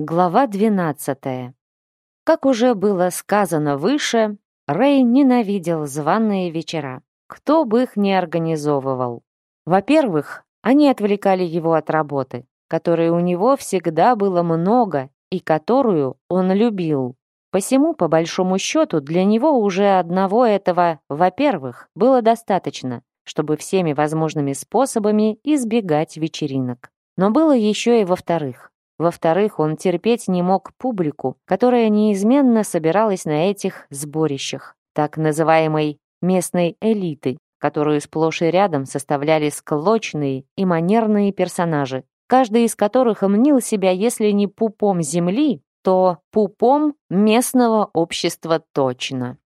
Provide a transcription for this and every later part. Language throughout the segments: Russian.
Глава 12. Как уже было сказано выше, Рэй ненавидел званые вечера, кто бы их ни организовывал. Во-первых, они отвлекали его от работы, которой у него всегда было много и которую он любил. Посему, по большому счету, для него уже одного этого «во-первых» было достаточно, чтобы всеми возможными способами избегать вечеринок. Но было еще и во-вторых. Во-вторых, он терпеть не мог публику, которая неизменно собиралась на этих сборищах, так называемой местной элиты, которую сплошь и рядом составляли склочные и манерные персонажи, каждый из которых мнил себя, если не пупом земли, то пупом местного общества точно.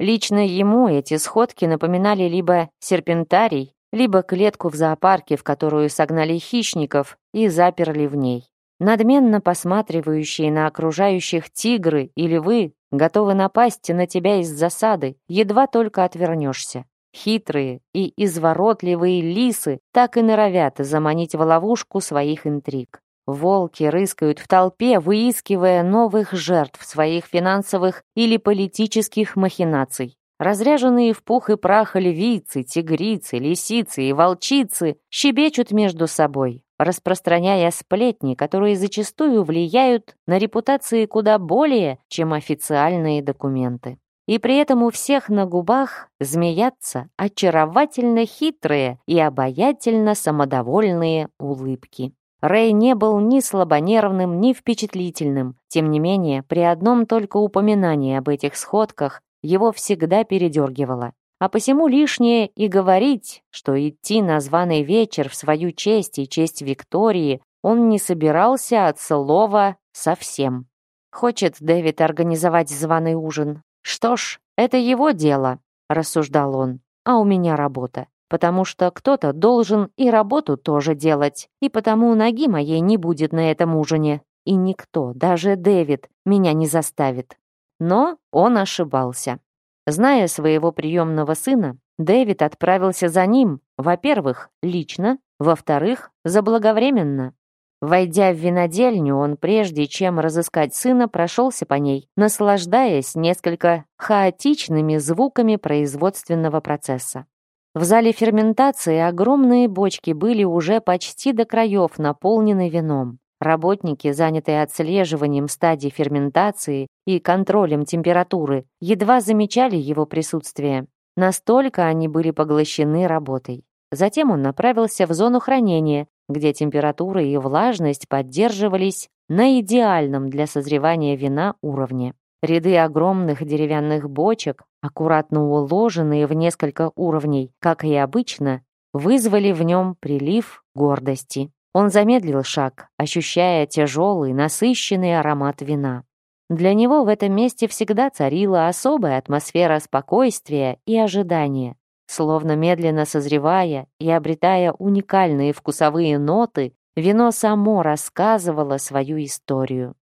Лично ему эти сходки напоминали либо серпентарий, либо клетку в зоопарке, в которую согнали хищников и заперли в ней. Надменно посматривающие на окружающих тигры или львы готовы напасть на тебя из засады, едва только отвернешься. Хитрые и изворотливые лисы так и норовят заманить в ловушку своих интриг. Волки рыскают в толпе, выискивая новых жертв своих финансовых или политических махинаций. Разряженные в пух и прах львицы, тигрицы, лисицы и волчицы щебечут между собой, распространяя сплетни, которые зачастую влияют на репутации куда более, чем официальные документы. И при этом у всех на губах змеятся очаровательно хитрые и обаятельно самодовольные улыбки. Рэй не был ни слабонервным, ни впечатлительным. Тем не менее, при одном только упоминании об этих сходках его всегда передергивало а посему лишнее и говорить, что идти на званый вечер в свою честь и честь Виктории он не собирался от слова совсем. Хочет Дэвид организовать званый ужин. Что ж, это его дело, рассуждал он, а у меня работа потому что кто-то должен и работу тоже делать, и потому ноги моей не будет на этом ужине. И никто, даже Дэвид, меня не заставит. Но он ошибался. Зная своего приемного сына, Дэвид отправился за ним, во-первых, лично, во-вторых, заблаговременно. Войдя в винодельню, он прежде чем разыскать сына, прошелся по ней, наслаждаясь несколько хаотичными звуками производственного процесса. В зале ферментации огромные бочки были уже почти до краев наполнены вином. Работники, занятые отслеживанием стадий ферментации и контролем температуры, едва замечали его присутствие. Настолько они были поглощены работой. Затем он направился в зону хранения, где температура и влажность поддерживались на идеальном для созревания вина уровне. Ряды огромных деревянных бочек, аккуратно уложенные в несколько уровней, как и обычно, вызвали в нем прилив гордости. Он замедлил шаг, ощущая тяжелый, насыщенный аромат вина. Для него в этом месте всегда царила особая атмосфера спокойствия и ожидания. Словно медленно созревая и обретая уникальные вкусовые ноты, вино само рассказывало свою историю.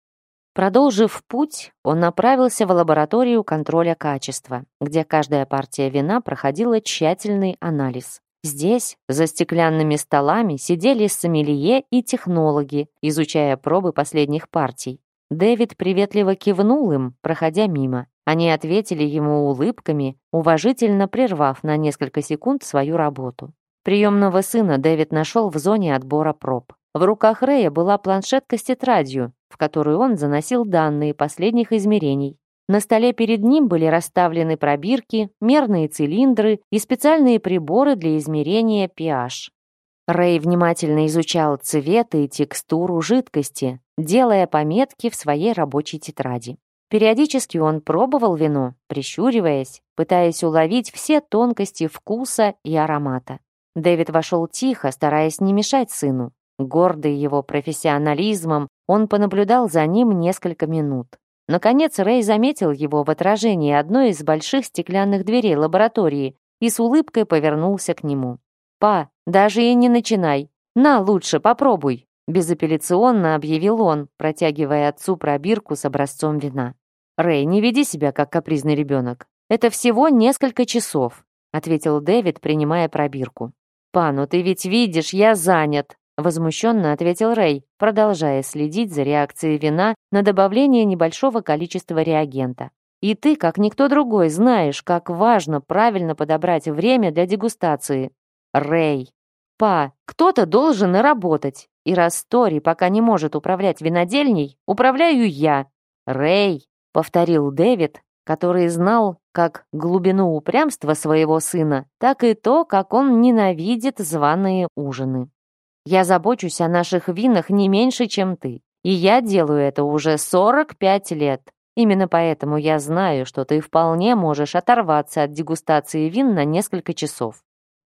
Продолжив путь, он направился в лабораторию контроля качества, где каждая партия вина проходила тщательный анализ. Здесь, за стеклянными столами, сидели сомелье и технологи, изучая пробы последних партий. Дэвид приветливо кивнул им, проходя мимо. Они ответили ему улыбками, уважительно прервав на несколько секунд свою работу. Приемного сына Дэвид нашел в зоне отбора проб. В руках Рэя была планшетка с тетрадью, в которую он заносил данные последних измерений. На столе перед ним были расставлены пробирки, мерные цилиндры и специальные приборы для измерения pH. Рэй внимательно изучал цвет и текстуру жидкости, делая пометки в своей рабочей тетради. Периодически он пробовал вино, прищуриваясь, пытаясь уловить все тонкости вкуса и аромата. Дэвид вошел тихо, стараясь не мешать сыну. Гордый его профессионализмом, он понаблюдал за ним несколько минут. Наконец Рэй заметил его в отражении одной из больших стеклянных дверей лаборатории и с улыбкой повернулся к нему. «Па, даже и не начинай. На, лучше, попробуй», — безапелляционно объявил он, протягивая отцу пробирку с образцом вина. «Рэй, не веди себя как капризный ребенок. Это всего несколько часов», — ответил Дэвид, принимая пробирку. «Па, ну ты ведь видишь, я занят», Возмущенно ответил Рэй, продолжая следить за реакцией вина на добавление небольшого количества реагента. «И ты, как никто другой, знаешь, как важно правильно подобрать время для дегустации». «Рэй!» «Па, кто-то должен работать, и раз Тори пока не может управлять винодельней, управляю я». «Рэй!» — повторил Дэвид, который знал как глубину упрямства своего сына, так и то, как он ненавидит званые ужины. Я забочусь о наших винах не меньше, чем ты. И я делаю это уже 45 лет. Именно поэтому я знаю, что ты вполне можешь оторваться от дегустации вин на несколько часов.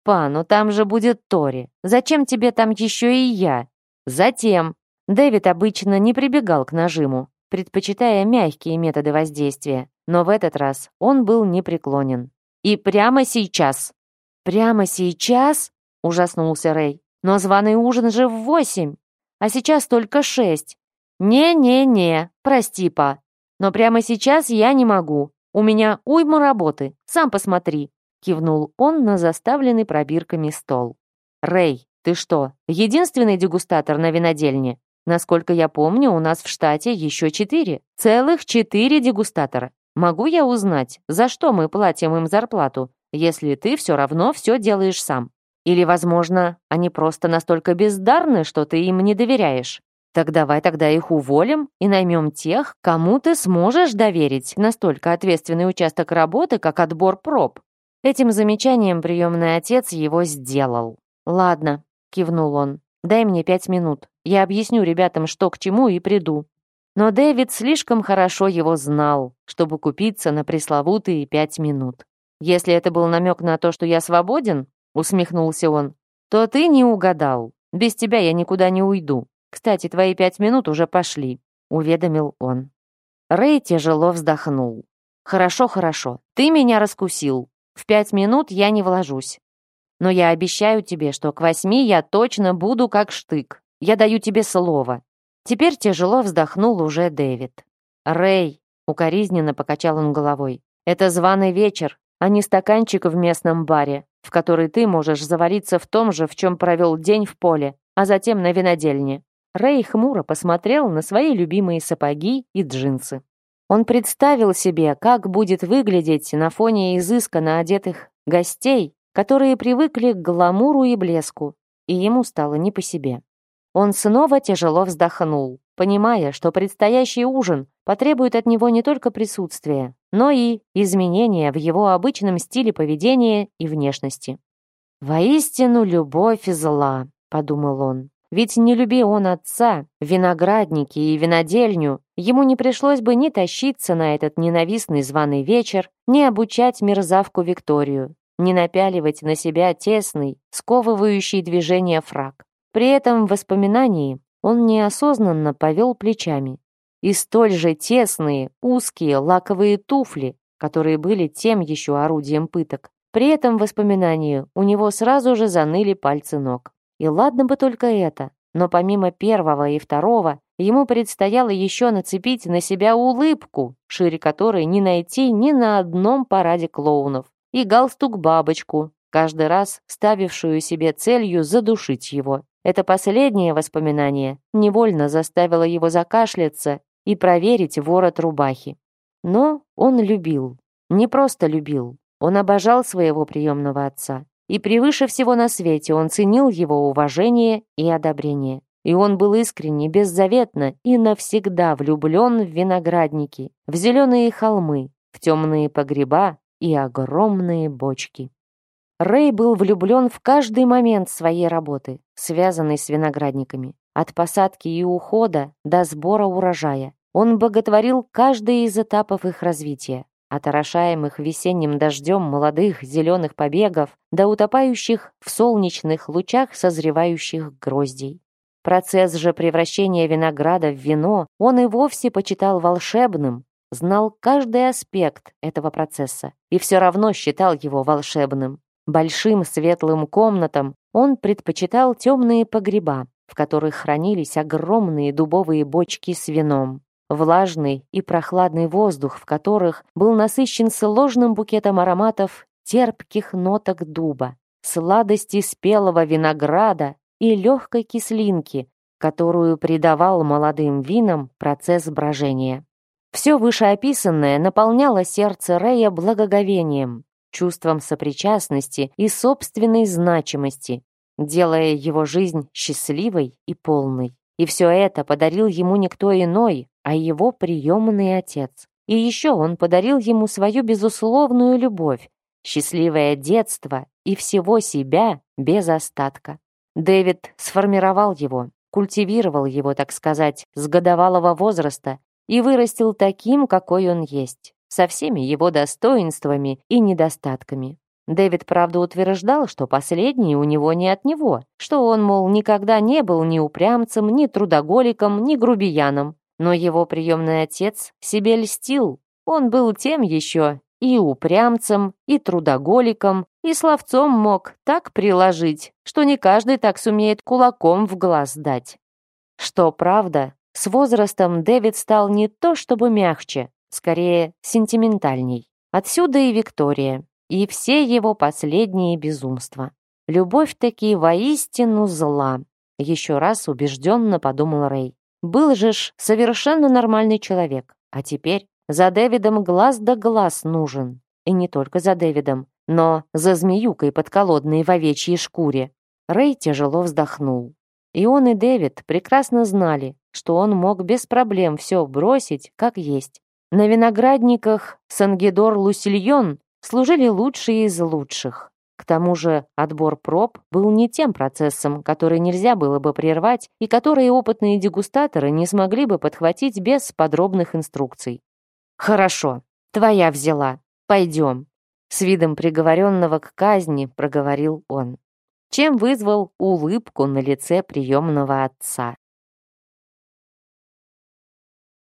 Па, ну там же будет Тори. Зачем тебе там еще и я? Затем. Дэвид обычно не прибегал к нажиму, предпочитая мягкие методы воздействия. Но в этот раз он был непреклонен. И прямо сейчас. Прямо сейчас? Ужаснулся Рэй. Но званый ужин же в восемь, а сейчас только шесть. Не-не-не, прости, па. Но прямо сейчас я не могу. У меня уйма работы, сам посмотри», — кивнул он на заставленный пробирками стол. «Рэй, ты что, единственный дегустатор на винодельне? Насколько я помню, у нас в штате еще четыре. Целых четыре дегустатора. Могу я узнать, за что мы платим им зарплату, если ты все равно все делаешь сам?» Или, возможно, они просто настолько бездарны, что ты им не доверяешь. Так давай тогда их уволим и наймем тех, кому ты сможешь доверить настолько ответственный участок работы, как отбор проб». Этим замечанием приемный отец его сделал. «Ладно», — кивнул он, — «дай мне пять минут. Я объясню ребятам, что к чему, и приду». Но Дэвид слишком хорошо его знал, чтобы купиться на пресловутые пять минут. Если это был намек на то, что я свободен, — усмехнулся он, — «то ты не угадал. Без тебя я никуда не уйду. Кстати, твои пять минут уже пошли», — уведомил он. Рэй тяжело вздохнул. «Хорошо, хорошо. Ты меня раскусил. В пять минут я не вложусь. Но я обещаю тебе, что к восьми я точно буду как штык. Я даю тебе слово». Теперь тяжело вздохнул уже Дэвид. «Рэй», — укоризненно покачал он головой, — «это званый вечер, а не стаканчик в местном баре в которой ты можешь завариться в том же, в чем провел день в поле, а затем на винодельне». Рэй хмуро посмотрел на свои любимые сапоги и джинсы. Он представил себе, как будет выглядеть на фоне изысканно одетых гостей, которые привыкли к гламуру и блеску, и ему стало не по себе. Он снова тяжело вздохнул, понимая, что предстоящий ужин потребует от него не только присутствия, но и изменения в его обычном стиле поведения и внешности. «Воистину любовь и зла», — подумал он. Ведь не люби он отца, виноградники и винодельню, ему не пришлось бы ни тащиться на этот ненавистный званый вечер, ни обучать мерзавку Викторию, ни напяливать на себя тесный, сковывающий движение фраг. При этом в воспоминании он неосознанно повел плечами. И столь же тесные, узкие лаковые туфли, которые были тем еще орудием пыток. При этом воспоминании у него сразу же заныли пальцы ног. И ладно бы только это, но помимо первого и второго, ему предстояло еще нацепить на себя улыбку, шире которой не найти ни на одном параде клоунов, и галстук-бабочку, каждый раз ставившую себе целью задушить его. Это последнее воспоминание невольно заставило его закашляться и проверить ворот рубахи. Но он любил. Не просто любил. Он обожал своего приемного отца. И превыше всего на свете он ценил его уважение и одобрение. И он был искренне, беззаветно и навсегда влюблен в виноградники, в зеленые холмы, в темные погреба и огромные бочки. Рэй был влюблен в каждый момент своей работы, связанной с виноградниками, от посадки и ухода до сбора урожая. Он боготворил каждый из этапов их развития, от орошаемых весенним дождем молодых зеленых побегов до утопающих в солнечных лучах созревающих гроздей. Процесс же превращения винограда в вино он и вовсе почитал волшебным, знал каждый аспект этого процесса и все равно считал его волшебным. Большим светлым комнатам он предпочитал темные погреба, в которых хранились огромные дубовые бочки с вином. Влажный и прохладный воздух, в которых был насыщен сложным букетом ароматов терпких ноток дуба, сладости спелого винограда и легкой кислинки, которую придавал молодым винам процесс брожения. Все вышеописанное наполняло сердце Рея благоговением, чувством сопричастности и собственной значимости, делая его жизнь счастливой и полной. И все это подарил ему никто иной, а его приемный отец. И еще он подарил ему свою безусловную любовь, счастливое детство и всего себя без остатка. Дэвид сформировал его, культивировал его, так сказать, с годовалого возраста и вырастил таким, какой он есть со всеми его достоинствами и недостатками. Дэвид, правда, утверждал, что последний у него не от него, что он, мол, никогда не был ни упрямцем, ни трудоголиком, ни грубияном. Но его приемный отец себе льстил. Он был тем еще и упрямцем, и трудоголиком, и словцом мог так приложить, что не каждый так сумеет кулаком в глаз дать. Что правда, с возрастом Дэвид стал не то чтобы мягче, скорее сентиментальней. Отсюда и Виктория, и все его последние безумства. Любовь таки воистину зла, еще раз убежденно подумал Рэй. Был же ж совершенно нормальный человек, а теперь за Дэвидом глаз да глаз нужен. И не только за Дэвидом, но за змеюкой подколодной в овечьей шкуре. Рэй тяжело вздохнул. И он, и Дэвид прекрасно знали, что он мог без проблем все бросить, как есть, на виноградниках Сангидор-Лусильон служили лучшие из лучших. К тому же отбор проб был не тем процессом, который нельзя было бы прервать и который опытные дегустаторы не смогли бы подхватить без подробных инструкций. «Хорошо, твоя взяла. Пойдем», — с видом приговоренного к казни проговорил он, чем вызвал улыбку на лице приемного отца.